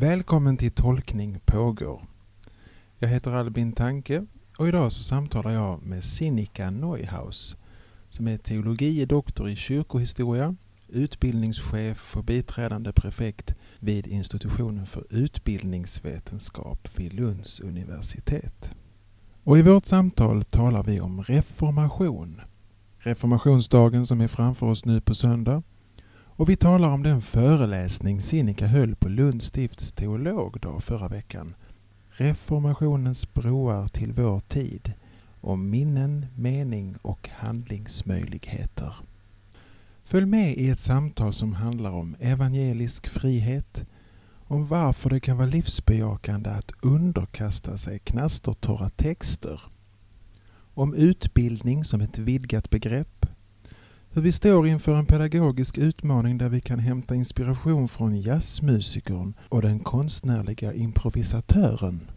Välkommen till Tolkning pågår. Jag heter Albin Tanke och idag så samtalar jag med Sinikka Neuhaus som är teologie doktor i kyrkohistoria, utbildningschef och biträdande prefekt vid institutionen för utbildningsvetenskap vid Lunds universitet. Och i vårt samtal talar vi om reformation. Reformationsdagen som är framför oss nu på söndag och vi talar om den föreläsning Sinikka höll på Lunds stifts teologdag förra veckan. Reformationens broar till vår tid. Om minnen, mening och handlingsmöjligheter. Följ med i ett samtal som handlar om evangelisk frihet, om varför det kan vara livsbejakande att underkasta sig knastertorra texter, om utbildning som ett vidgat begrepp, hur vi står inför en pedagogisk utmaning där vi kan hämta inspiration från jazzmusikern och den konstnärliga improvisatören.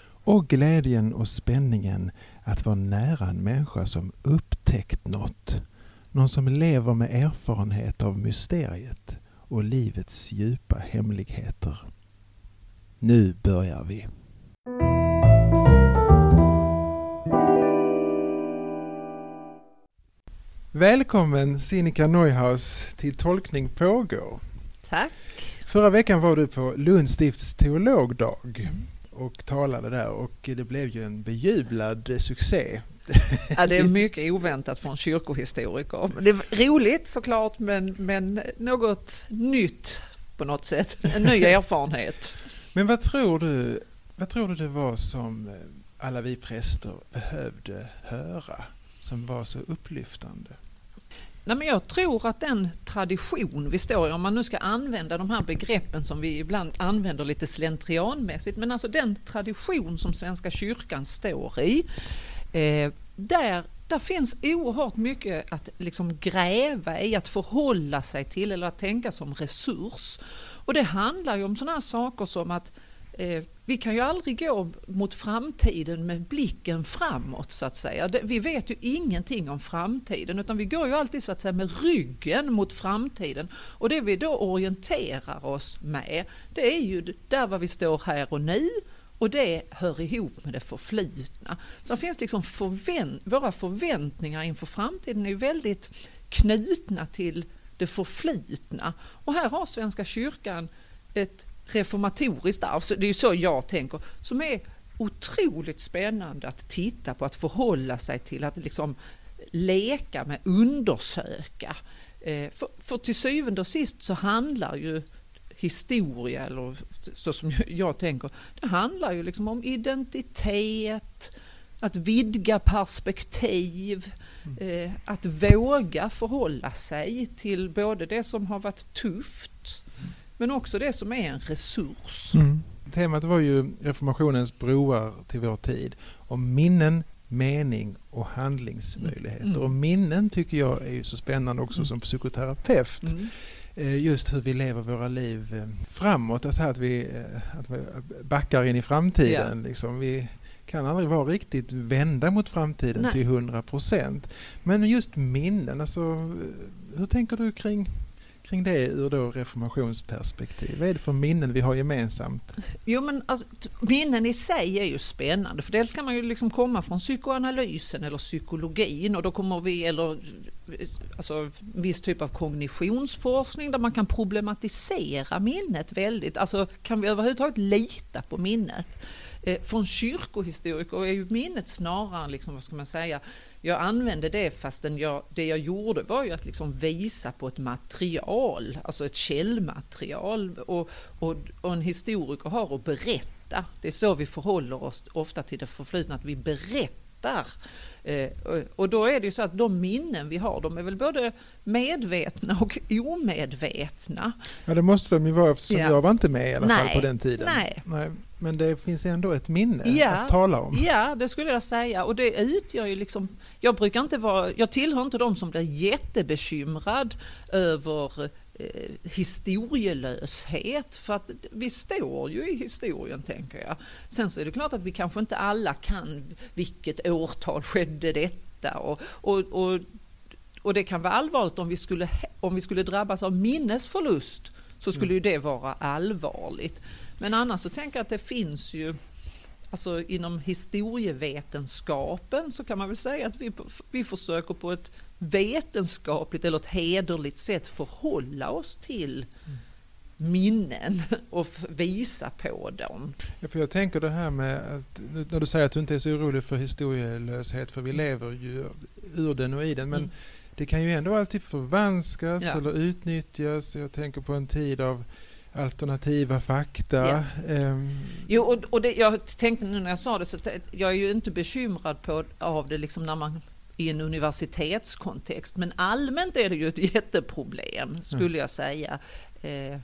Och glädjen och spänningen att vara nära en människa som upptäckt något. Någon som lever med erfarenhet av mysteriet och livets djupa hemligheter. Nu börjar vi. Välkommen Sinikka Neuhaus till Tolkning pågår. Tack. Förra veckan var du på Lunds stifts teologdag och talade där och det blev ju en bejublad succé. Ja, det är mycket oväntat från kyrkohistoriker. Det är roligt såklart men, men något nytt på något sätt, en ny erfarenhet. Men vad tror du, vad tror du det var som alla vi präster behövde höra som var så upplyftande? Nej, men jag tror att den tradition vi står i, om man nu ska använda de här begreppen som vi ibland använder lite slentrianmässigt, men alltså den tradition som Svenska kyrkan står i, eh, där, där finns oerhört mycket att liksom gräva i, att förhålla sig till eller att tänka som resurs. Och det handlar ju om sådana här saker som att eh, Eh, vi kan ju aldrig gå mot framtiden med blicken framåt så att säga. Vi vet ju ingenting om framtiden utan vi går ju alltid så att säga med ryggen mot framtiden. Och det vi då orienterar oss med det är ju där var vi står här och nu och det hör ihop med det förflutna. Så finns liksom förvänt våra förväntningar inför framtiden är ju väldigt knutna till det förflutna. Och här har Svenska kyrkan ett reformatoriskt arv, så det är ju så jag tänker, som är otroligt spännande att titta på, att förhålla sig till, att liksom leka med, undersöka. Eh, för, för till syvende och sist så handlar ju historia, eller så som jag tänker, det handlar ju liksom om identitet, att vidga perspektiv, mm. eh, att våga förhålla sig till både det som har varit tufft men också det som är en resurs. Mm. Temat var ju reformationens broar till vår tid. Om minnen, mening och handlingsmöjligheter. Mm. Och minnen tycker jag är ju så spännande också mm. som psykoterapeut. Mm. Eh, just hur vi lever våra liv eh, framåt, alltså att vi, eh, att vi backar in i framtiden. Ja. Liksom. Vi kan aldrig vara riktigt vända mot framtiden Nej. till 100 procent. Men just minnen, alltså, hur tänker du kring kring det ur då reformationsperspektiv? Vad är det för minnen vi har gemensamt? Jo men alltså, minnen i sig är ju spännande för dels kan man ju liksom komma från psykoanalysen eller psykologin och då kommer vi, eller alltså viss typ av kognitionsforskning där man kan problematisera minnet väldigt, alltså kan vi överhuvudtaget lita på minnet? Eh, från kyrkohistoriker är ju minnet snarare, liksom, vad ska man säga, jag använde det fastän jag, det jag gjorde var ju att liksom visa på ett material, alltså ett källmaterial och, och, och en historiker har att berätta. Det är så vi förhåller oss ofta till det förflutna, att vi berättar Eh, och då är det ju så att de minnen vi har, de är väl både medvetna och omedvetna. Ja det måste de ju vara eftersom ja. jag var inte med i alla Nej. fall på den tiden. Nej. Nej. Men det finns ändå ett minne ja. att tala om. Ja, det skulle jag säga. Och det utgör ju liksom, jag brukar inte vara, jag tillhör inte de som blir jättebekymrad över eh, historielöshet. För att vi står ju i historien tänker jag. Sen så är det klart att vi kanske inte alla kan vilket årtal skedde detta. Och, och, och, och det kan vara allvarligt om vi, skulle, om vi skulle drabbas av minnesförlust så skulle ju det vara allvarligt. Men annars så tänker jag att det finns ju Alltså inom historievetenskapen så kan man väl säga att vi, vi försöker på ett vetenskapligt eller ett hederligt sätt förhålla oss till minnen och visa på dem. Ja, för jag tänker det här med att när du säger att du inte är så orolig för historielöshet för vi mm. lever ju ur den och i den men mm. det kan ju ändå alltid förvanskas ja. eller utnyttjas. Jag tänker på en tid av alternativa fakta. Ja. Um. Jo, och, och det, jag tänkte nu när jag sa det, så jag är ju inte bekymrad på, av det liksom när man i en universitetskontext. Men allmänt är det ju ett jätteproblem, skulle mm. jag säga. Eh,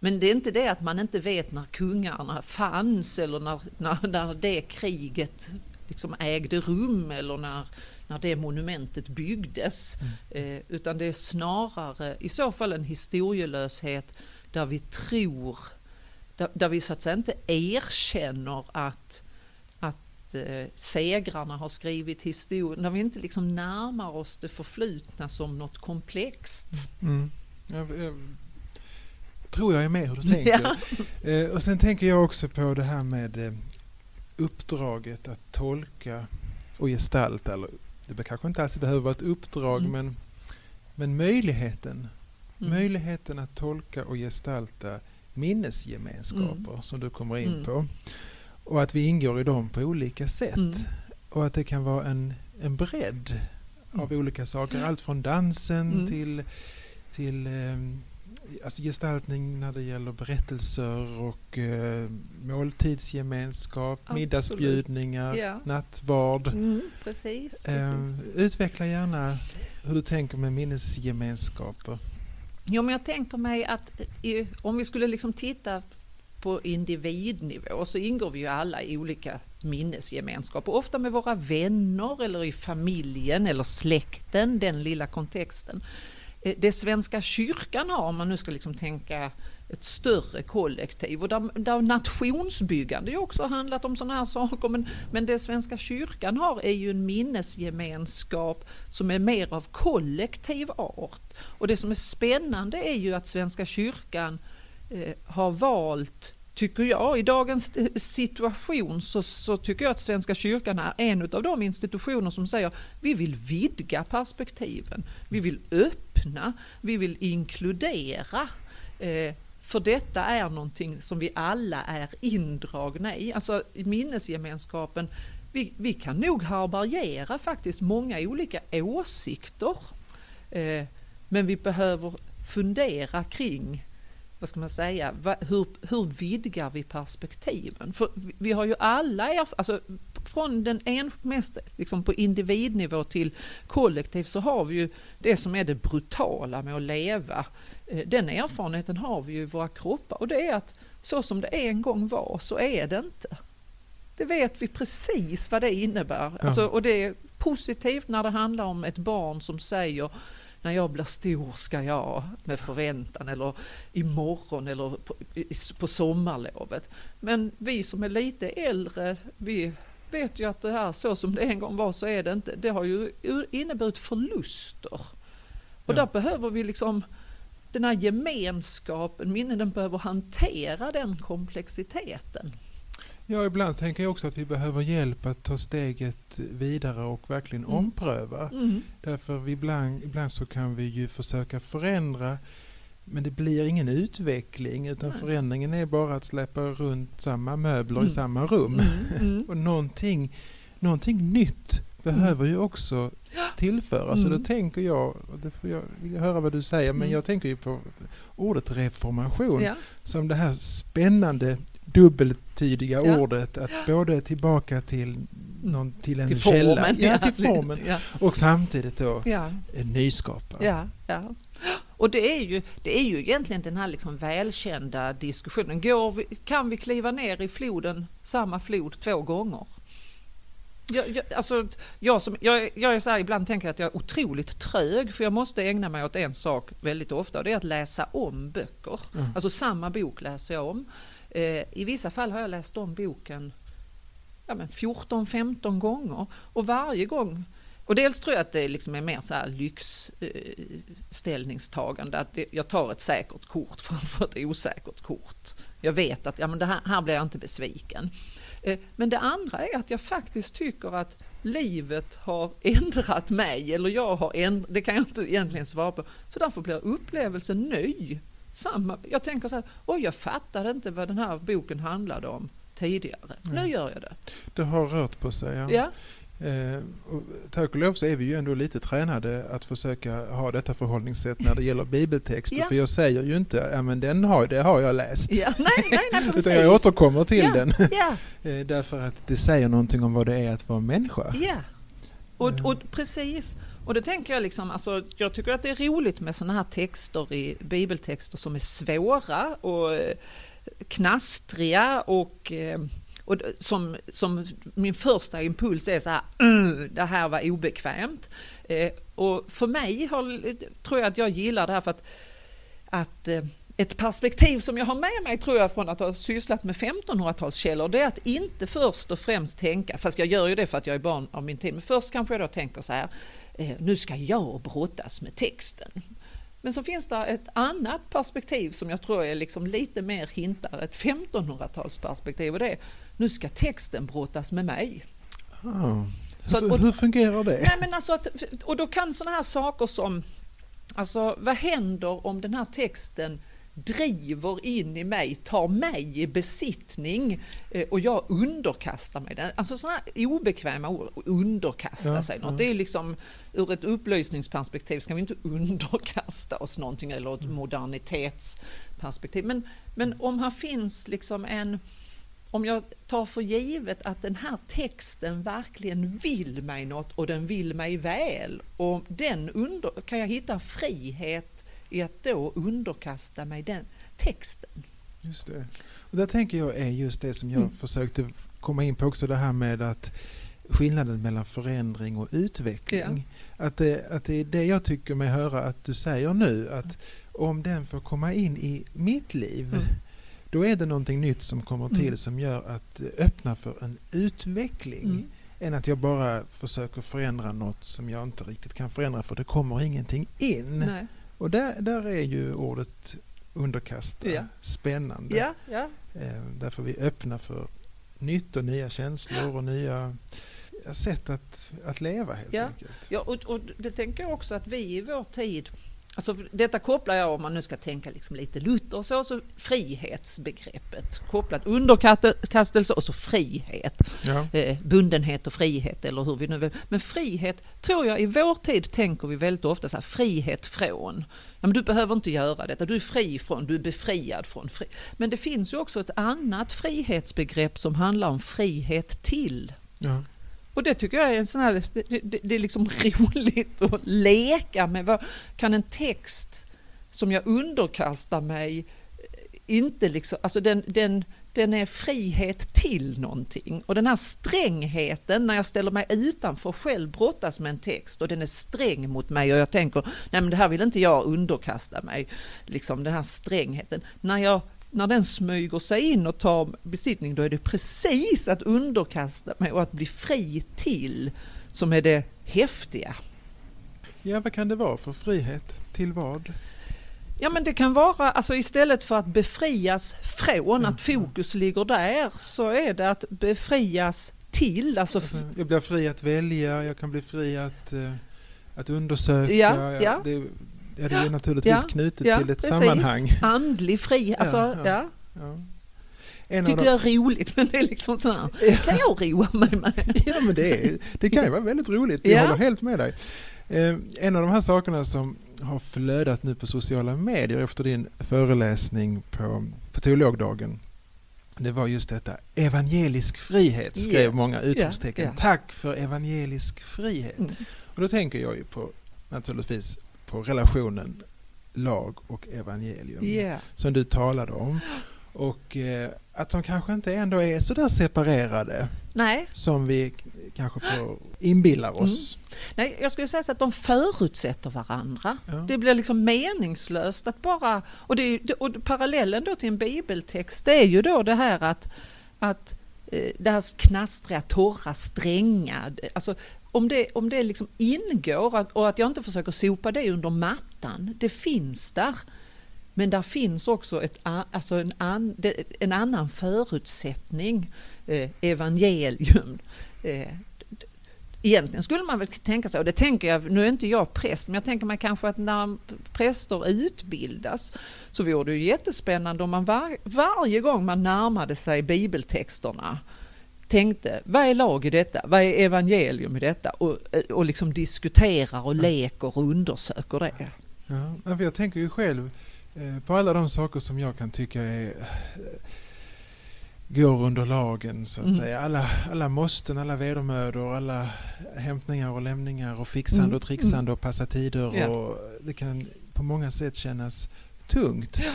men det är inte det att man inte vet när kungarna fanns eller när, när, när det kriget liksom ägde rum eller när, när det monumentet byggdes. Mm. Eh, utan det är snarare i så fall en historielöshet där vi tror, där, där vi så att säga inte erkänner att, att eh, segrarna har skrivit historia, när vi inte liksom närmar oss det förflutna som något komplext. Mm. Jag, jag, tror jag är med hur du tänker. Ja. Eh, och sen tänker jag också på det här med eh, uppdraget att tolka och gestalta, eller det kanske inte alls behöver vara ett uppdrag, mm. men, men möjligheten Mm. Möjligheten att tolka och gestalta minnesgemenskaper mm. som du kommer in mm. på. Och att vi ingår i dem på olika sätt. Mm. Och att det kan vara en, en bredd av olika saker. Allt från dansen till, till eh, alltså gestaltning när det gäller berättelser och eh, måltidsgemenskap, Absolut. middagsbjudningar, ja. nattvard. Mm, precis, eh, precis. utveckla gärna hur du tänker med minnesgemenskaper. Jo, men jag tänker mig att i, om vi skulle liksom titta på individnivå så ingår vi ju alla i olika minnesgemenskaper, ofta med våra vänner eller i familjen eller släkten, den lilla kontexten. Eh, det Svenska kyrkan har, om man nu ska liksom tänka ett större kollektiv och där, där nationsbyggande ju också handlat om sådana här saker men, men det Svenska kyrkan har är ju en minnesgemenskap som är mer av kollektiv art. Och det som är spännande är ju att Svenska kyrkan eh, har valt tycker jag, i dagens eh, situation så, så, tycker jag att Svenska kyrkan är en av de institutioner som säger vi vill vidga perspektiven, vi vill öppna, vi vill inkludera. Eh, för detta är någonting som vi alla är indragna i. Alltså minnesgemenskapen, vi, vi kan nog härbärgera faktiskt många olika åsikter. Eh, men vi behöver fundera kring vad ska man säga, hur, hur vidgar vi perspektiven? För vi har ju alla, alltså från den en, mest liksom på individnivå till kollektiv så har vi ju det som är det brutala med att leva Eh, den erfarenheten har vi ju i våra kroppar och det är att så som det en gång var så är det inte. Det vet vi precis vad det innebär. Ja. Alltså, och det är positivt när det handlar om ett barn som säger när jag blir stor ska jag med förväntan eller imorgon eller på, på sommarlovet. Men vi som är lite äldre, vi vet ju att det här så som det en gång var så är det inte. Det har ju inneburit förluster. Och ja. där behöver vi liksom den här gemenskapen, minnen, den behöver hantera den komplexiteten. Ja, ibland tänker jag också att vi behöver hjälp att ta steget vidare och verkligen mm. ompröva. Mm. Därför ibland, ibland så kan vi ju försöka förändra men det blir ingen utveckling utan Nej. förändringen är bara att släppa runt samma möbler mm. i samma rum. Mm, mm. och någonting, någonting nytt behöver ju också tillföras. Mm. Så då tänker jag, och det får jag vill höra vad du säger, men mm. jag tänker ju på ordet reformation ja. som det här spännande dubbeltydiga ja. ordet att både tillbaka till någon, till en till källa, formen, ja, till formen ja. och samtidigt då ja. nyskapa. Ja, ja. Och det är, ju, det är ju egentligen den här liksom välkända diskussionen. Vi, kan vi kliva ner i floden, samma flod två gånger? Jag, jag, alltså, jag, som, jag, jag är så här, ibland tänker jag att jag är otroligt trög för jag måste ägna mig åt en sak väldigt ofta och det är att läsa om böcker. Mm. Alltså samma bok läser jag om. Eh, I vissa fall har jag läst om boken ja, 14-15 gånger och varje gång Och dels tror jag att det liksom är mer så här lyxställningstagande, eh, att det, jag tar ett säkert kort framför ett osäkert kort. Jag vet att ja, men det här, här blir jag inte besviken. Eh, men det andra är att jag faktiskt tycker att livet har ändrat mig, eller jag har ändrat, det kan jag inte egentligen svara på. Så därför blir upplevelsen ny. Samma, jag tänker så här, oj jag fattade inte vad den här boken handlade om tidigare. Mm. Nu gör jag det. Det har rört på sig. Ja. ja. Eh, och tack och lov så är vi ju ändå lite tränade att försöka ha detta förhållningssätt när det gäller bibeltexter. Ja. För jag säger ju inte, ja men den har, det har jag läst. Ja, nej, nej, nej, Utan jag återkommer till ja, den. Ja. eh, därför att det säger någonting om vad det är att vara människa. Ja, och, eh. och precis. Och det tänker jag liksom, alltså, jag tycker att det är roligt med sådana här texter i bibeltexter som är svåra och eh, knastriga och eh, och som, som min första impuls är så här, det här var obekvämt. Eh, och för mig har, tror jag att jag gillar det här för att, att ett perspektiv som jag har med mig tror jag från att ha sysslat med 1500-talskällor det är att inte först och främst tänka, fast jag gör ju det för att jag är barn av min tid, men först kanske jag då tänker så här, nu ska jag brottas med texten. Men så finns det ett annat perspektiv som jag tror är liksom lite mer hintar, ett 1500-talsperspektiv och det är nu ska texten brottas med mig. Ah. Så att, och, hur fungerar det? Nej, men alltså att, och då kan sådana här saker som, alltså vad händer om den här texten driver in i mig, tar mig i besittning eh, och jag underkastar mig den. Alltså sådana obekväma ord, underkasta ja, sig något. Ja. Det är liksom ur ett upplysningsperspektiv ska vi inte underkasta oss någonting eller ett modernitetsperspektiv. Men, men om här finns liksom en om jag tar för givet att den här texten verkligen vill mig något och den vill mig väl och den under, kan jag hitta frihet i att då underkasta mig den texten. Just det. Och där tänker jag är just det som jag mm. försökte komma in på också det här med att skillnaden mellan förändring och utveckling. Ja. Att, det, att det är det jag tycker mig höra att du säger nu att om den får komma in i mitt liv mm då är det någonting nytt som kommer till mm. som gör att öppna för en utveckling. Mm. Än att jag bara försöker förändra något som jag inte riktigt kan förändra för det kommer ingenting in. Nej. Och där, där är ju ordet underkasta ja. spännande. Ja, ja. Eh, därför vi öppnar för nytt och nya känslor och nya sätt att, att leva helt ja. enkelt. Ja, och, och det tänker jag också att vi i vår tid Alltså detta kopplar jag, om man nu ska tänka liksom lite Luther och så, så frihetsbegreppet kopplat underkastelse och så frihet. Ja. Eh, bundenhet och frihet eller hur vi nu vill. Men frihet tror jag i vår tid tänker vi väldigt ofta så här, frihet från. Ja, men du behöver inte göra detta, du är fri från, du är befriad från. Fri. Men det finns ju också ett annat frihetsbegrepp som handlar om frihet till. Ja. Och det tycker jag är en sån här, det, det, det, är liksom roligt att leka med. Vad, kan en text som jag underkastar mig eh, inte liksom, alltså den, den, den är frihet till någonting. Och den här strängheten när jag ställer mig utanför och själv brottas med en text och den är sträng mot mig och jag tänker, nej men det här vill inte jag underkasta mig. Liksom den här strängheten. När jag när den smyger sig in och tar besittning, då är det precis att underkasta mig och att bli fri till som är det häftiga. Ja, vad kan det vara för frihet? Till vad? Ja men det kan vara, alltså istället för att befrias från, att fokus ligger där, så är det att befrias till. Alltså, alltså, jag blir fri att välja, jag kan bli fri att, uh, att undersöka. Ja, ja. Det, Ja, det är naturligtvis ja, knutet ja, till ett precis. sammanhang. Andlig fri, alltså, ja. ja. En tycker de... jag är roligt, men det är liksom så här, kan jag roa mig med? Ja, men det, är, det kan ju vara väldigt roligt, jag håller helt med dig. Eh, en av de här sakerna som har flödat nu på sociala medier efter din föreläsning på, på teologdagen, det var just detta, evangelisk frihet skrev yeah. många utropstecken. Yeah. Tack för evangelisk frihet. Mm. Och då tänker jag ju på naturligtvis på relationen lag och evangelium yeah. som du talade om. Och eh, att de kanske inte ändå är så där separerade Nej. som vi kanske får inbilla oss. Mm. Nej, jag skulle säga så att de förutsätter varandra. Ja. Det blir liksom meningslöst att bara... Och, det, och parallellen då till en bibeltext det är ju då det här att, att eh, det här knastriga, torra, stränga. Alltså om det, om det liksom ingår och att jag inte försöker sopa det under mattan, det finns där. Men där finns också ett, alltså en, an, en annan förutsättning, eh, evangelium. Eh, egentligen skulle man väl tänka sig, och det tänker jag, nu är inte jag präst, men jag tänker mig kanske att när präster utbildas så vore det ju jättespännande om man var, varje gång man närmade sig bibeltexterna tänkte, vad är lag i detta? Vad är evangelium i detta? Och, och liksom diskuterar och leker och undersöker det. Ja, jag tänker ju själv eh, på alla de saker som jag kan tycka är eh, går under lagen så att mm. säga. Alla, alla måsten, alla vedermödor, alla hämtningar och lämningar och fixande mm. och trixande mm. och passa tider. Ja. Och det kan på många sätt kännas tungt. Ja.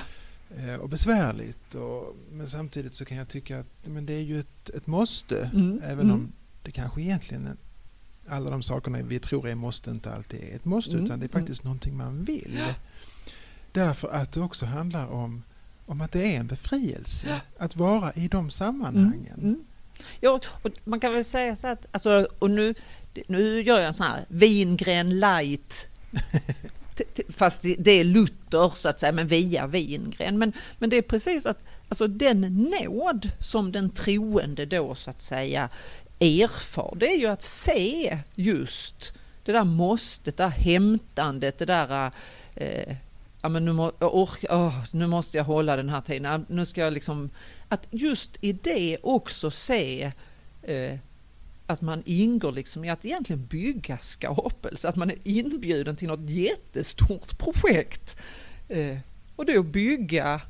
Eh, och besvärligt. Och, men samtidigt så kan jag tycka att men det är ju ett, ett måste. Mm. Även mm. om det kanske egentligen alla de sakerna vi tror är måste inte alltid är ett måste mm. utan det är mm. faktiskt mm. någonting man vill. Ja. Därför att det också handlar om, om att det är en befrielse ja. att vara i de sammanhangen. Mm. Ja, och man kan väl säga så att, alltså, och nu, nu gör jag en sån här vingren light fast det är Luther så att säga, men via Wingren. Men, men det är precis att alltså den nåd som den troende då så att säga erfar, det är ju att se just det där måstet, det där hämtandet, det där eh, ja, men nu, må, ork, oh, nu måste jag hålla den här tiden, nu ska jag liksom, att just i det också se eh, att man ingår liksom i att egentligen bygga skapelse, att man är inbjuden till något jättestort projekt. Eh, och att bygga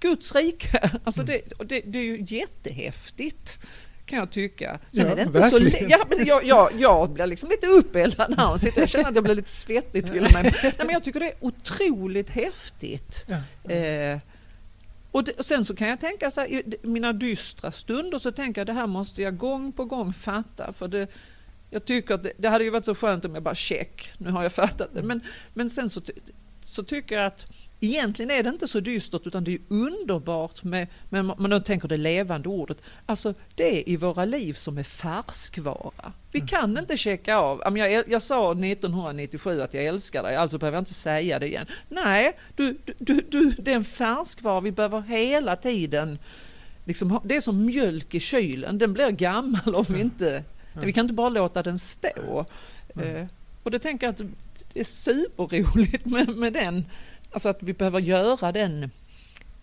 Guds rike. Alltså det, det, det är ju jättehäftigt kan jag tycka. Sen ja, är det inte verkligen. så ja, men jag, jag, jag blir liksom lite uppeldad när hon sitter. Jag känner att jag blir lite svettig till och med. Nej, men jag tycker det är otroligt häftigt. Ja. Eh, och, det, och, sen så kan jag tänka så här, i mina dystra stunder så tänker jag det här måste jag gång på gång fatta. För det, jag tycker att det, det hade ju varit så skönt om jag bara check, nu har jag fattat det. Men, men sen så, så tycker jag att egentligen är det inte så dystert utan det är underbart med, med man då tänker det levande ordet, alltså det är i våra liv som är färskvara. Vi mm. kan inte checka av, jag, jag sa 1997 att jag älskar dig, alltså behöver jag inte säga det igen. Nej, du, du, du, det är en färskvara, vi behöver hela tiden Liksom, det är som mjölk i kylen, den blir gammal om vi inte... Vi kan inte bara låta den stå. Mm. och det tänker jag att det är superroligt med, med den Alltså att vi behöver göra den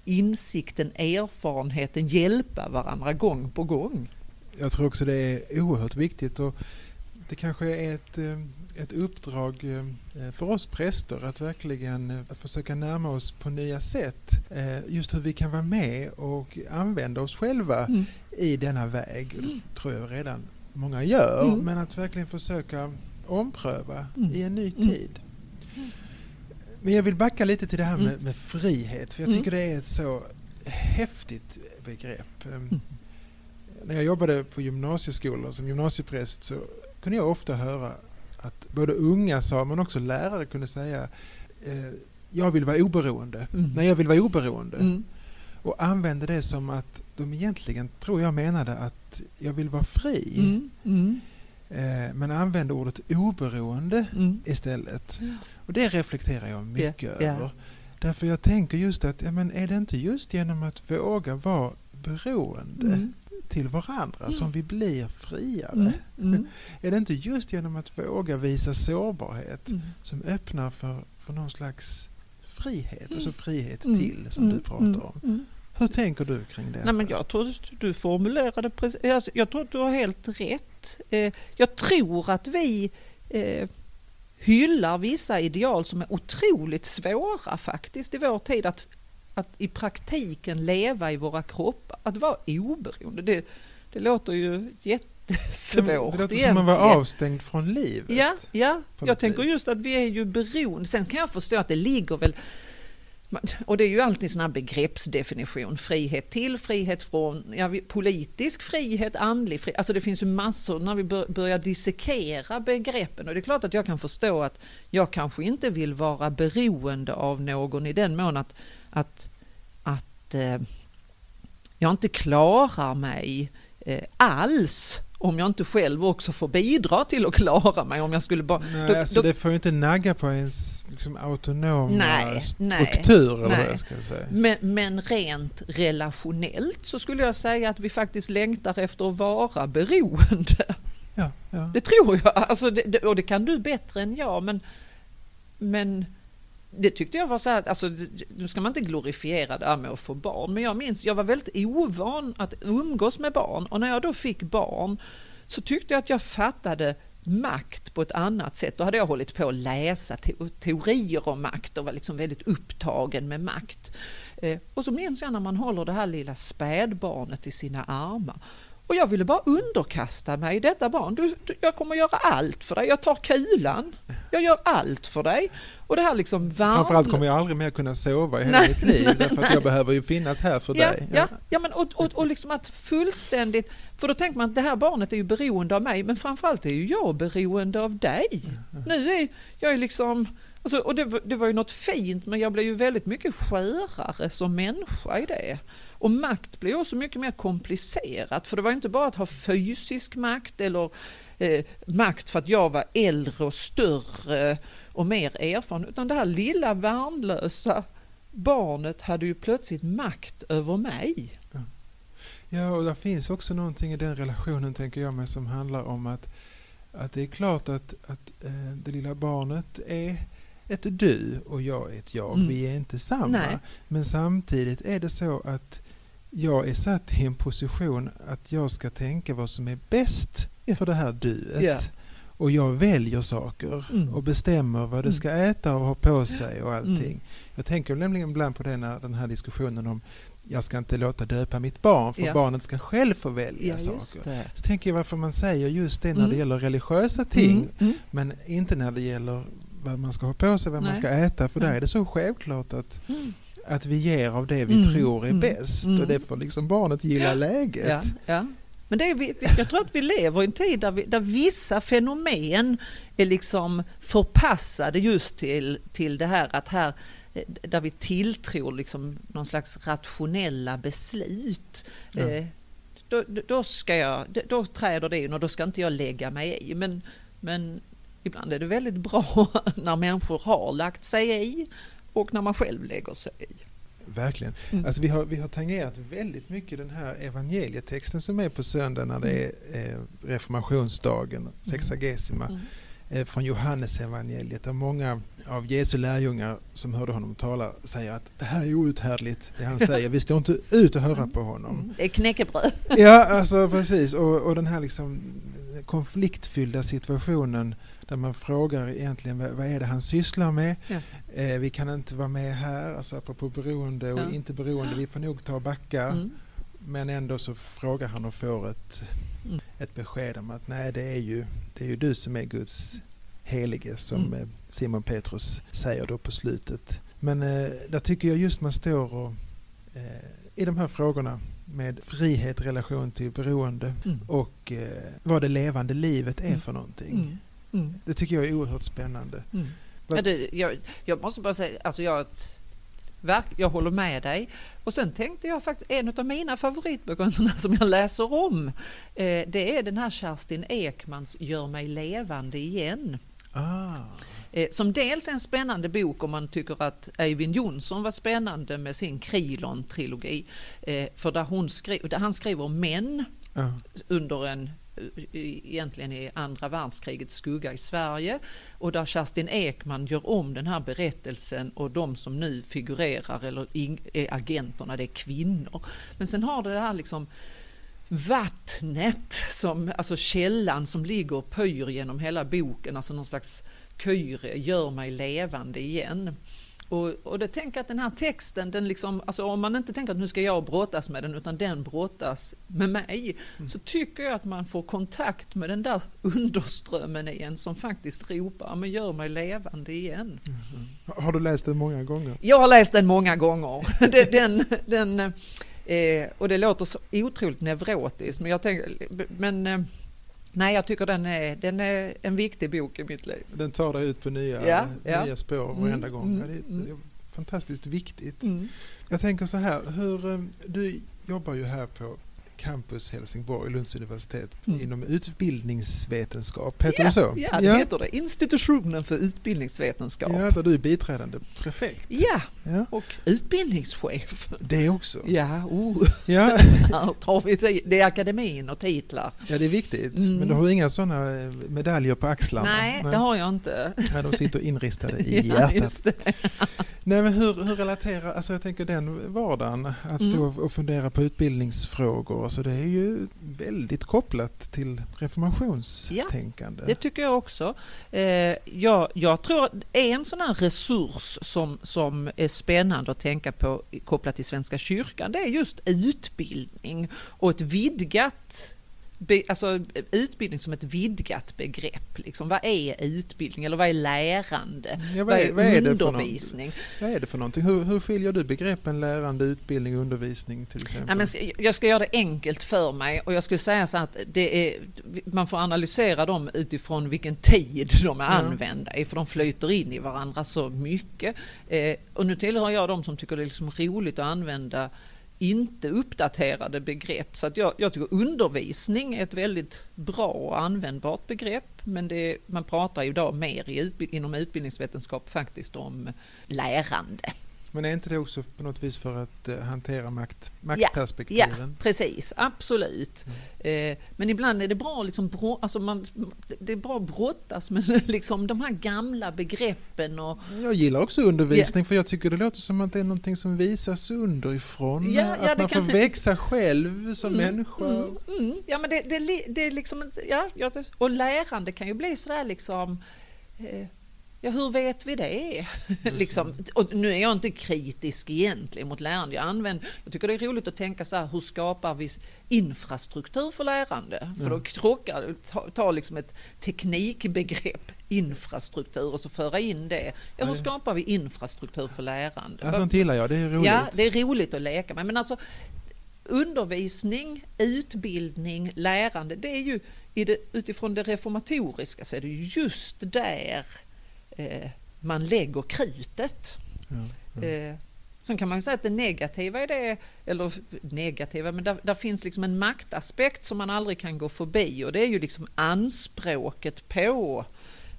insikten, erfarenheten, hjälpa varandra gång på gång. Jag tror också det är oerhört viktigt och det kanske är ett, eh, ett uppdrag eh, för oss präster att verkligen eh, att försöka närma oss på nya sätt. Just hur vi kan vara med och använda oss själva mm. i denna väg. Det mm. tror jag redan många gör, mm. men att verkligen försöka ompröva mm. i en ny mm. tid. Men jag vill backa lite till det här med, mm. med frihet, för jag tycker mm. det är ett så häftigt begrepp. Ehm, mm. När jag jobbade på gymnasieskolor som gymnasiepräst så kunde jag ofta höra att både unga sa, men också lärare kunde säga eh, jag vill vara oberoende. Mm. Nej, jag vill vara oberoende. Mm. Och använde det som att de egentligen, tror jag, menade att jag vill vara fri. Mm. Mm. Eh, men använde ordet oberoende mm. istället. Ja. Och det reflekterar jag mycket yeah. över. Yeah. Därför jag tänker just att, ja, men är det inte just genom att våga vara beroende mm. till varandra mm. som vi blir friare? Mm. mm. är det inte just genom att våga visa sårbarhet mm. som öppnar för, för någon slags frihet, alltså frihet till som du pratar om? Hur tänker du kring det? Nej, men jag tror du formulerade precis, alltså, jag tror att du har helt rätt. Eh, jag tror att vi eh, hyllar vissa ideal som är otroligt svåra faktiskt i vår tid att, att i praktiken leva i våra kroppar, att vara oberoende. Det, det låter ju jättesvårt. Det låter egentligen. som att vara avstängd från livet. Ja, ja. jag tänker vis. just att vi är ju beroende. Sen kan jag förstå att det ligger väl och det är ju alltid sån här begreppsdefinition, frihet till, frihet från, ja, politisk frihet, andlig frihet, alltså det finns ju massor när vi börjar dissekera begreppen. Och det är klart att jag kan förstå att jag kanske inte vill vara beroende av någon i den mån att, att, att eh, jag inte klarar mig eh, alls om jag inte själv också får bidra till att klara mig. Om jag skulle bara, Nej, då- alltså då- det får ju inte nagga på ens liksom, autonoma Nej, nej, struktur eller nej. vad jag ska säga. men, men rent relationellt så skulle jag säga att vi faktiskt längtar efter att vara beroende. Ja, ja. Det tror jag, alltså det, det, och det kan du bättre än jag. Men, men det tyckte jag var så här, alltså, nu ska man inte glorifiera det här med att få barn, men jag minns, jag var väldigt ovan att umgås med barn och när jag då fick barn så tyckte jag att jag fattade makt på ett annat sätt. Då hade jag hållit på att läsa te teorier om makt och var liksom väldigt upptagen med makt. Eh, och så minns jag när man håller det här lilla spädbarnet i sina armar. Och jag ville bara underkasta mig detta barn. Du, du, jag kommer göra allt för dig. Jag tar kulan. Jag gör allt för dig. Och det här liksom varm... Framförallt kommer jag aldrig mer kunna sova i hela Nej. mitt liv därför att jag behöver ju finnas här för ja, dig. Ja, ja men och, och, och liksom att fullständigt... För då tänker man att det här barnet är ju beroende av mig, men framförallt är ju jag beroende av dig. Nu är jag är liksom... Alltså, och det, det var ju något fint, men jag blev ju väldigt mycket skörare som människa i det. Och makt blev också mycket mer komplicerat, för det var inte bara att ha fysisk makt eller eh, makt för att jag var äldre och större och mer erfaren, utan det här lilla värnlösa barnet hade ju plötsligt makt över mig. Ja, och det finns också någonting i den relationen tänker jag mig som handlar om att, att det är klart att, att eh, det lilla barnet är ett du och jag är ett jag. Mm. Vi är inte samma. Nej. Men samtidigt är det så att jag är satt i en position att jag ska tänka vad som är bäst Ja. för det här duet. Ja. Och jag väljer saker Mm. och bestämmer vad det Mm. ska äta och ha på sig och allting. Mm. Jag tänker nämligen ibland på det när den här diskussionen om jag ska inte låta döpa mitt barn för Ja. barnet ska själv få välja Ja, just saker. Så tänker jag varför man säger just det när Mm. det gäller religiösa ting Mm, mm. men inte när det gäller vad man ska ha på sig, vad man Nej. ska äta för Nej. där är det så självklart att, Mm. Att vi ger av det vi Mm, tror är mm, bäst mm. och det får liksom barnet gilla Ja. läget. Ja, ja. Men det är, vi- jag tror att vi lever i en tid där, vi, där vissa fenomen är liksom förpassade just till, till det här att här eh, där vi tilltror liksom någon slags rationella beslut. Eh, då, då- ska jag, då träder det in och då ska inte jag lägga mig i. Men, men ibland är det väldigt bra när människor har lagt sig i och när man själv lägger sig. Verkligen. Mm. Alltså vi, har, vi har tangerat väldigt mycket den här evangelietexten som är på söndag när det är eh, reformationsdagen, sexagesima, Mm. eh, från Johannes evangeliet där många av Jesu lärjungar som hörde honom tala säger att det här är outhärdligt det han säger, vi står inte ut att höra på honom. Mm. Det är knäckebröd. Ja, alltså precis. Och, och den här liksom konfliktfyllda situationen där man frågar egentligen vad, vad är det han sysslar med? Ja. Eh, vi kan inte vara med här, alltså apropå beroende och Ja. inte beroende, vi får nog ta och backa. Mm. Men ändå så frågar han och får ett, Mm. ett besked om att nej, det är ju, det är ju du som är Guds helige som Mm. eh, Simon Petrus säger då på slutet. Men eh, där tycker jag just man står och, eh, i de här frågorna med frihet, relation till beroende Mm. och eh, vad det levande livet är Mm. för någonting. Mm. Det tycker jag är oerhört spännande. Mm. Ja, det, jag, jag måste bara säga, alltså jag, verk, jag håller med dig. Och sen tänkte jag faktiskt, en av mina favoritböcker, som jag läser om, eh, det är den här Kerstin Ekmans Gör mig levande igen. Ah. Eh, som dels är en spännande bok om man tycker att Eivind Johnson var spännande med sin Krilon-trilogi. Eh, för där, hon skri, där han skriver om män Ja. under en Eh, egentligen i andra världskrigets skugga i Sverige och där Kerstin Ekman gör om den här berättelsen och de som nu figurerar eller är agenterna det är kvinnor. Men sen har det det här liksom vattnet, som, alltså källan som ligger och pyr genom hela boken, alltså någon slags kyre, gör mig levande igen. Och, och det tänker att den här texten, den liksom, alltså om man inte tänker att nu ska jag brottas med den, utan den brottas med mig, Mm. så tycker jag att man får kontakt med den där underströmmen igen som faktiskt ropar, men gör mig levande igen. Har du läst den många gånger? Jag har läst den många gånger. Det- den, den, eh, och det låter så otroligt neurotiskt, men jag tänker, men eh, nej, jag tycker den är, den är en viktig bok i mitt liv. Den tar dig ut på nya, Ja, ja. nya spår Mm, varenda gång. mm, Ja, det, är, mm. det är fantastiskt viktigt. Mm. Jag tänker så här, hur, eh, du jobbar ju här på Campus Helsingborg, Lunds universitet, Mm. inom utbildningsvetenskap. Heter ja, det så? Ja, det heter det. Institutionen för utbildningsvetenskap. Ja, där du är biträdande prefekt. Ja, Ja, och utbildningschef. det också. Ja, oh, Ja, ti- det är akademin och titlar. ja det är viktigt. Mm. Men du har inga sådana eh, medaljer på axlarna? Nej, det har jag inte. Nej, de sitter inristade i Ja, hjärtat. Nej, men hur, hur relaterar, alltså jag tänker den vardagen, att stå Mm. och fundera på utbildningsfrågor, alltså det är ju väldigt kopplat till reformationstänkande. Det tycker jag också. Eh, jag, jag tror att en sån här resurs som, som är spännande att tänka på kopplat till Svenska kyrkan, det är just utbildning och ett vidgat Be, alltså utbildning som ett vidgat begrepp. Liksom. Vad är utbildning eller vad är lärande? Ja, vad är, vad är det för undervisning? Vad är det för någonting? Hur, hur skiljer du begreppen lärande, utbildning och undervisning till exempel? Ja, men jag ska göra det enkelt för mig och jag skulle säga så att det är, man får analysera dem utifrån vilken tid de är Ja. använda i, för de flyter in i varandra så mycket. Eh, och nu tillhör jag de som tycker det är liksom roligt att använda inte uppdaterade begrepp. Så att jag, jag tycker undervisning är ett väldigt bra och användbart begrepp. Men det, man pratar ju idag mer i inom utbildningsvetenskap faktiskt om lärande. Men är inte det också på något vis för att eh, hantera makt, Ja, maktperspektiven? Precis, absolut. Mm. Eh, men ibland är det bra, liksom, bro, alltså man, det är bra att brottas med liksom, de här gamla begreppen. Och, Jag gillar också undervisning för jag tycker det låter som att det är någonting som visas underifrån. Ja, ja, att man kan- får växa själv som Mm, människa. mm, mm. Ja, men det, det, det är liksom, ja, ja, och lärande kan ju bli sådär liksom eh, Ja, hur vet vi det? liksom, och nu är jag inte kritisk egentligen mot lärande. Jag, använder, jag tycker det är roligt att tänka så här, hur skapar vi infrastruktur för lärande? För Ja. då krockar, ta, ta liksom ett teknikbegrepp, infrastruktur, och så föra in det. Ja, hur skapar vi infrastruktur för lärande? Ja, sånt gillar jag, det är roligt. Ja, det är roligt att leka med. Men alltså undervisning, utbildning, lärande, det är ju det, utifrån det reformatoriska så är det ju just där eh, man lägger krutet. Ja. Eh, sen kan man säga att det negativa i det, eller negativa, men där, där finns liksom en maktaspekt som man aldrig kan gå förbi och det är ju liksom anspråket på,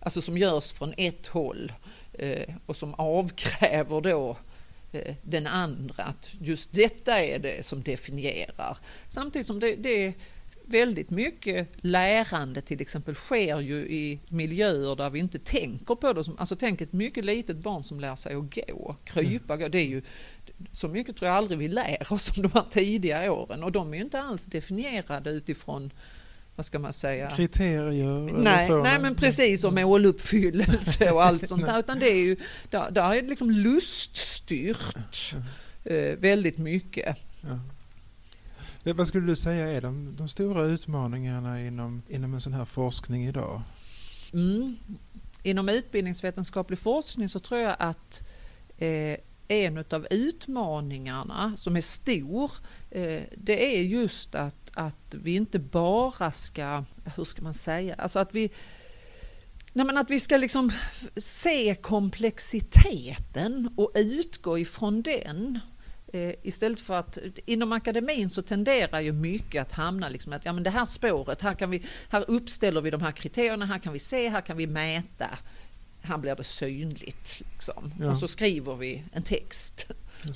alltså som görs från ett håll eh, och som avkräver då eh, den andra att just detta är det som definierar. Samtidigt som det, det är väldigt mycket lärande till exempel sker ju i miljöer där vi inte tänker på det. Alltså tänk ett mycket litet barn som lär sig att gå, krypa, gå. Det är ju så mycket tror jag aldrig vi lär oss om de här tidiga åren och de är ju inte alls definierade utifrån vad ska man säga? Kriterier Nej, så. nej men precis och måluppfyllelse och allt sånt där. Utan det är ju, där, där är det liksom luststyrt eh, väldigt mycket. Ja. Vad skulle du säga är de, de stora utmaningarna inom, inom en sån här forskning idag? Mm. Inom utbildningsvetenskaplig forskning så tror jag att eh, en av utmaningarna som är stor, eh, det är just att, att vi inte bara ska, hur ska man säga, alltså att vi Nej, men att vi ska liksom se komplexiteten och utgå ifrån den. Eh, istället för att inom akademin så tenderar ju mycket att hamna liksom att ja, men det här spåret, här, kan vi, här uppställer vi de här kriterierna, här kan vi se, här kan vi mäta. Här blir det synligt. Liksom. Ja. Och så skriver vi en text.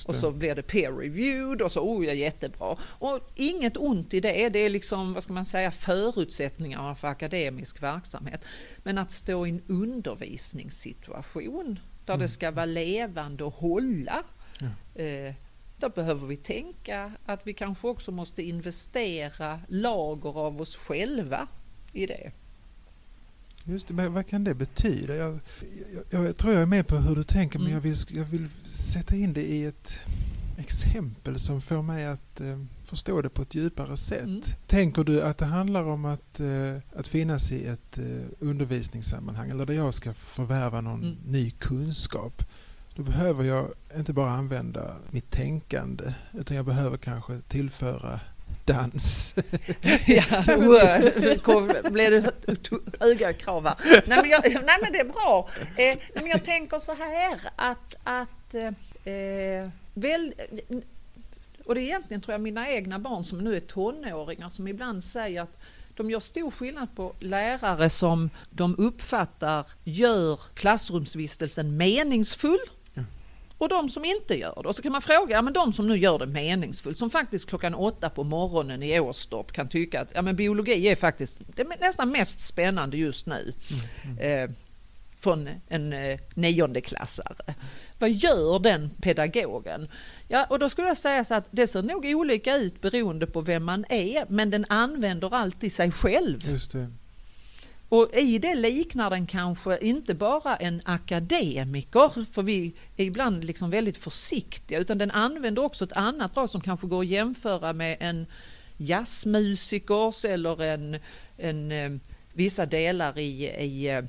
Och så blir det peer reviewed och så, oh ja, jättebra. Och inget ont i det, det är liksom, vad ska man säga, förutsättningarna för akademisk verksamhet. Men att stå i en undervisningssituation där Mm. det ska vara levande och hålla. Ja. Eh, där behöver vi tänka att vi kanske också måste investera lager av oss själva i det. Just det, men vad kan det betyda? Jag, jag, jag tror jag är med på hur du tänker men Mm. jag, vill, jag vill sätta in det i ett exempel som får mig att eh, förstå det på ett djupare sätt. Mm. Tänker du att det handlar om att, eh, att finnas i ett eh, undervisningssammanhang eller där jag ska förvärva någon Mm. ny kunskap? Då behöver jag inte bara använda mitt tänkande utan jag behöver kanske tillföra dans. Ja, blev det höga krav här? Nej men, jag, nej men det är bra. Eh, men jag tänker så här att, att eh, väl, Och det är egentligen tror jag mina egna barn som nu är tonåringar som ibland säger att de gör stor skillnad på lärare som de uppfattar gör klassrumsvistelsen meningsfull och de som inte gör det. Och så kan man fråga, ja, men de som nu gör det meningsfullt, som faktiskt klockan åtta på morgonen i Åstorp kan tycka att ja, men biologi är faktiskt det är nästan mest spännande just nu. Mm, mm. Eh, från en eh, niondeklassare. Vad gör den pedagogen? Ja, och då skulle jag säga så att det ser nog olika ut beroende på vem man är, men den använder alltid sig själv. Just det. Och i det liknar den kanske inte bara en akademiker, för vi är ibland liksom väldigt försiktiga, utan den använder också ett annat drag som kanske går att jämföra med en jazzmusikers eller en, en eh, vissa delar i, i eh,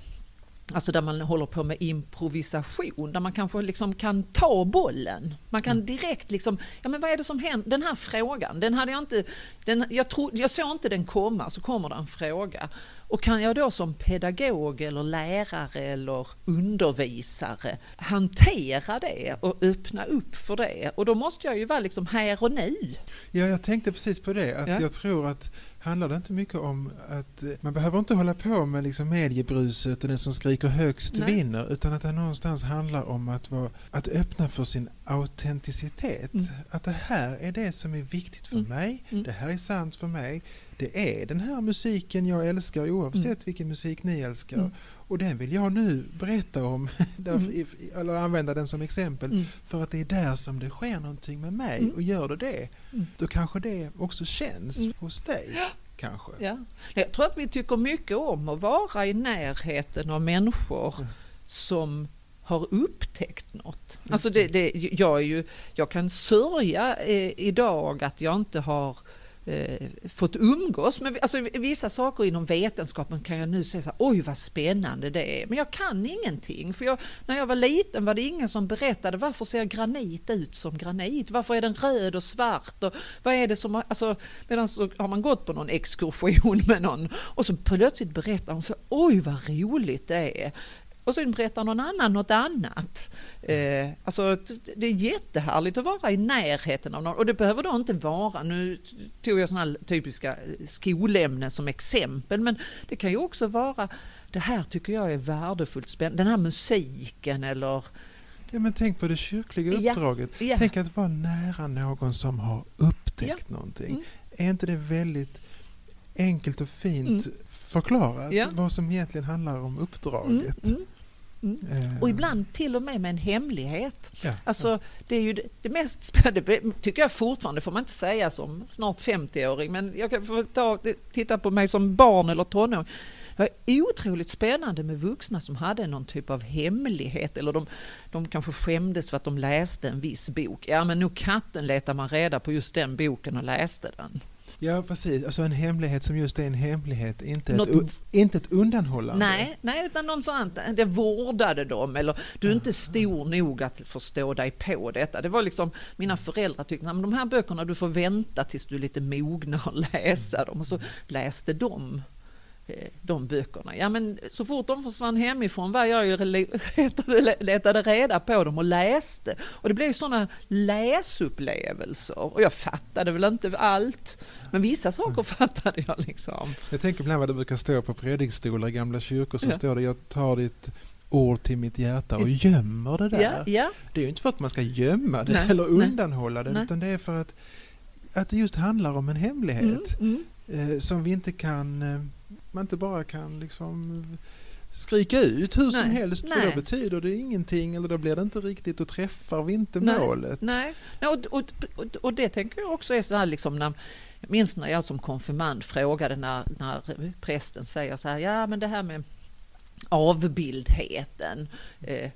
Alltså där man håller på med improvisation, där man kanske liksom kan ta bollen. Man kan mm. direkt liksom, ja men vad är det som händer? Den här frågan, den hade jag inte, den, jag, tro, jag såg inte den komma, så kommer det en fråga. Och kan jag då som pedagog eller lärare eller undervisare hantera det och öppna upp för det? Och då måste jag ju vara liksom här och nu. Ja, jag tänkte precis på det, att ja. jag tror att handlar det inte mycket om att eh, man behöver inte hålla på med liksom mediebruset och den som skriker högst Nej. vinner utan att det någonstans handlar om att, vara, att öppna för sin autenticitet. Mm. Att det här är det som är viktigt för mm. mig, mm. det här är sant för mig, det är den här musiken jag älskar oavsett mm. vilken musik ni älskar. Mm. Och den vill jag nu berätta om, mm. eller använda den som exempel, mm. för att det är där som det sker någonting med mig. Mm. Och gör det det, mm. då kanske det också känns mm. hos dig. Kanske. Ja. Jag tror att vi tycker mycket om att vara i närheten av människor som har upptäckt något. Alltså det, det, jag, ju, jag kan sörja eh, idag att jag inte har eh, fått umgås med alltså, vissa saker inom vetenskapen kan jag nu säga så här, oj vad spännande det är. Men jag kan ingenting. För jag, när jag var liten var det ingen som berättade varför ser granit ut som granit? Varför är den röd och svart? Och vad är det som, alltså, medan så har man gått på någon exkursion med någon och så plötsligt berättar hon så oj vad roligt det är. Och sen berättar någon annan något annat. Eh, alltså, det är jättehärligt att vara i närheten av någon. Och det behöver då inte vara, nu tog jag sådana typiska skolämnen som exempel, men det kan ju också vara, det här tycker jag är värdefullt spännande, den här musiken eller Ja, men tänk på det kyrkliga uppdraget. Ja, ja. Tänk att vara nära någon som har upptäckt ja. någonting. Mm. Är inte det väldigt enkelt och fint mm. förklarat vad som egentligen handlar om uppdraget? Mm. Mm. Och ibland till och med med en hemlighet. Ja, alltså, ja. Det är ju det, det mest spännande, tycker jag fortfarande, får man inte säga som snart 50-åring, men jag kan få ta, titta på mig som barn eller tonåring. Det var otroligt spännande med vuxna som hade någon typ av hemlighet eller de, de kanske skämdes för att de läste en viss bok. Ja men nu katten letar man reda på just den boken och läste den. Ja, precis. Alltså en hemlighet som just är en hemlighet, inte, Något... ett, inte ett undanhållande. Nej, nej, utan någon sånt, det vårdade dem eller du är inte stor nog att förstå dig på detta. Det var liksom, mina föräldrar tyckte att de här böckerna du får vänta tills du är lite mogna och läsa dem och så läste de Eh, de böckerna. Ja, men så fort de försvann hemifrån var jag ju letade, letade reda på dem och läste. Och det blev sådana läsupplevelser. Och jag fattade väl inte allt. Men vissa saker mm. fattade jag liksom. Jag tänker ibland vad det brukar stå på predikstolar i gamla kyrkor. Så ja. står det jag tar ditt ord till mitt hjärta och gömmer det där. Ja, ja. Det är ju inte för att man ska gömma det nej, eller undanhålla nej, det. Utan det är för att, att det just handlar om en hemlighet. Mm, mm. Eh, som vi inte kan eh, man inte bara kan liksom skrika ut hur nej, som helst nej. för då betyder det ingenting eller då blir det inte riktigt och träffar vi inte nej, målet. Nej, och, och, och, och, det tänker jag också är så här liksom när jag minns när jag som konfirmand frågade när, när prästen säger så här, ja men det här med avbildheten, eh,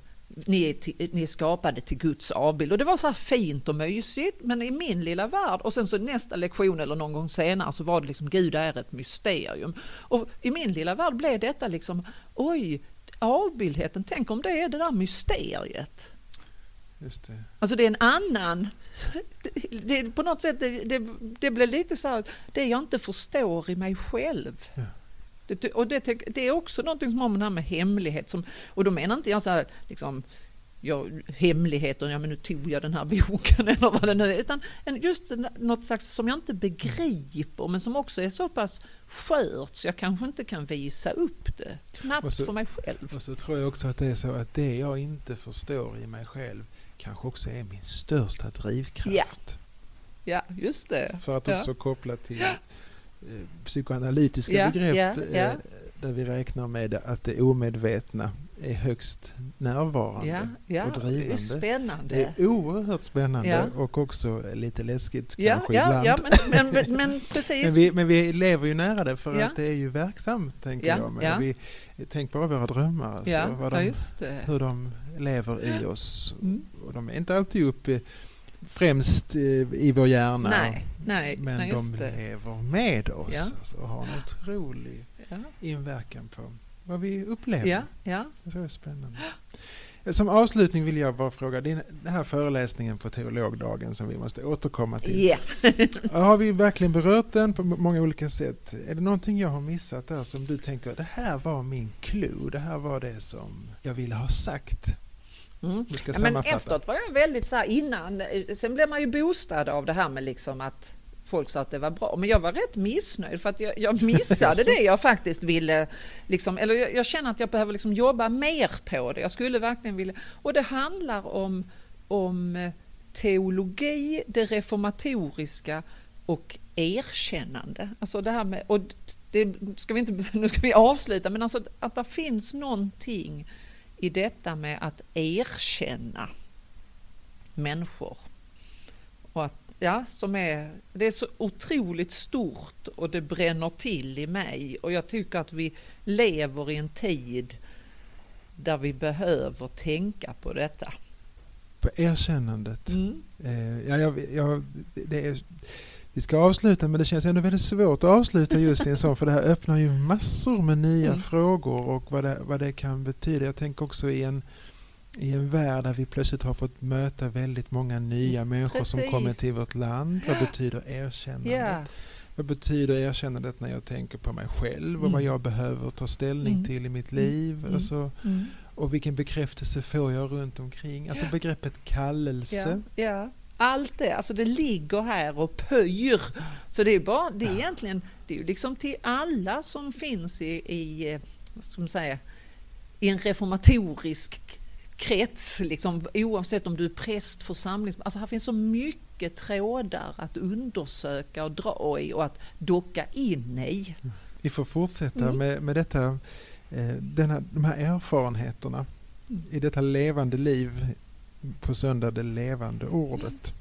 ni är, till, ni är skapade till Guds avbild. Och det var så här fint och mysigt, men i min lilla värld, och sen så nästa lektion eller någon gång senare så var det liksom Gud är ett mysterium. Och i min lilla värld blev detta liksom, oj, avbildheten, tänk om det är det där mysteriet. Just det. Alltså det är en annan, det, på något sätt, det, det, det blir lite så här, det jag inte förstår i mig själv. Ja. Det, och det, det, är också någonting som har med det här med hemlighet, som, och då menar inte jag så här, liksom, ja, hemligheter, ja men nu tog jag den här boken eller vad det nu är. Utan just något slags som jag inte begriper men som också är så pass skört så jag kanske inte kan visa upp det. Knappt så, för mig själv. Och så tror jag också att det är så att det jag inte förstår i mig själv kanske också är min största drivkraft. Ja, ja just det. För att också ja. koppla till psykoanalytiska Ja, begrepp ja. eh, där vi räknar med att det omedvetna är högst närvarande och det är drivande. spännande. Det är oerhört spännande och också lite läskigt kanske ibland. men, men, men, precis. Men vi, men vi lever ju nära det för att det är ju verksamt, tänker Ja, jag. Men vi, tänk bara våra drömmar, alltså, de, hur de lever i oss. Mm. Och de är inte alltid uppe främst eh, i vår hjärna. Nej, nej, men nej, de det. lever med oss Ja. alltså, och har en otrolig Ja, inverkan på vad vi upplever. ja, ja. Det är spännande. Som avslutning vill jag bara fråga, din, den här föreläsningen på teologdagen som vi måste återkomma till. Ja. Har vi verkligen berört den på många olika sätt? Är det någonting jag har missat där som du tänker, det här var min clue, det här var det som jag ville ha sagt? Mm. Ja, men efteråt var jag väldigt så här innan, sen blev man ju boostad av det här med liksom att folk sa att det var bra. Men jag var rätt missnöjd för att jag, jag missade det jag faktiskt ville, liksom, eller jag, jag känner att jag behöver liksom jobba mer på det. Jag skulle verkligen vilja, och det handlar om, om eh, teologi, det reformatoriska och erkännande. Alltså det här med, och det ska vi inte, nu ska vi avsluta, men alltså att det finns någonting i detta med att erkänna människor. Och att, ja, som är, det är så otroligt stort och det bränner till i mig och jag tycker att vi lever i en tid där vi behöver tänka på detta. På erkännandet. Mm. Eh, ja, jag, jag, det är, vi ska avsluta men det känns ändå väldigt svårt att avsluta just i en sån för det här öppnar ju massor med nya Mm. frågor och vad det, vad det kan betyda. Jag tänker också i en, i en värld där vi plötsligt har fått möta väldigt många nya människor som Precis. kommer till vårt land. Vad betyder erkännandet? Ja, Vad betyder erkännandet när jag tänker på mig själv och Mm. vad jag behöver ta ställning Mm. till i mitt Mm. liv? Mm. Alltså, mm. och vilken bekräftelse får jag runt omkring? Alltså begreppet kallelse. ja. Allt det, alltså det ligger här och pöjer. Så det är bara, det är egentligen, det är ju liksom till alla som finns i, i eh, man säga, i en reformatorisk krets, liksom, oavsett om du är präst, församlings... Alltså här finns så mycket trådar att undersöka och dra i och att docka in i. Vi får fortsätta Mm. med, med detta, eh, denna, de här erfarenheterna Mm. i detta levande liv på söndag, det levande ordet.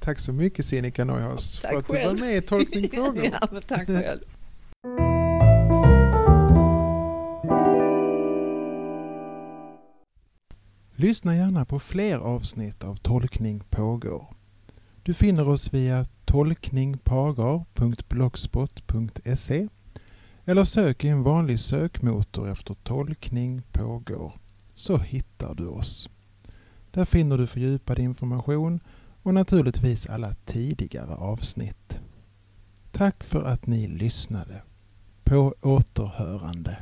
Tack så mycket Sinikka Neuhaus för att du var med i Tolkning pågår. ja, men tack själv. Lyssna gärna på fler avsnitt av Tolkning pågår. Du finner oss via tolkningpagar.blogspot.se eller sök i en vanlig sökmotor efter Tolkning pågår så hittar du oss. Där finner du fördjupad information och naturligtvis alla tidigare avsnitt. Tack för att ni lyssnade. På återhörande.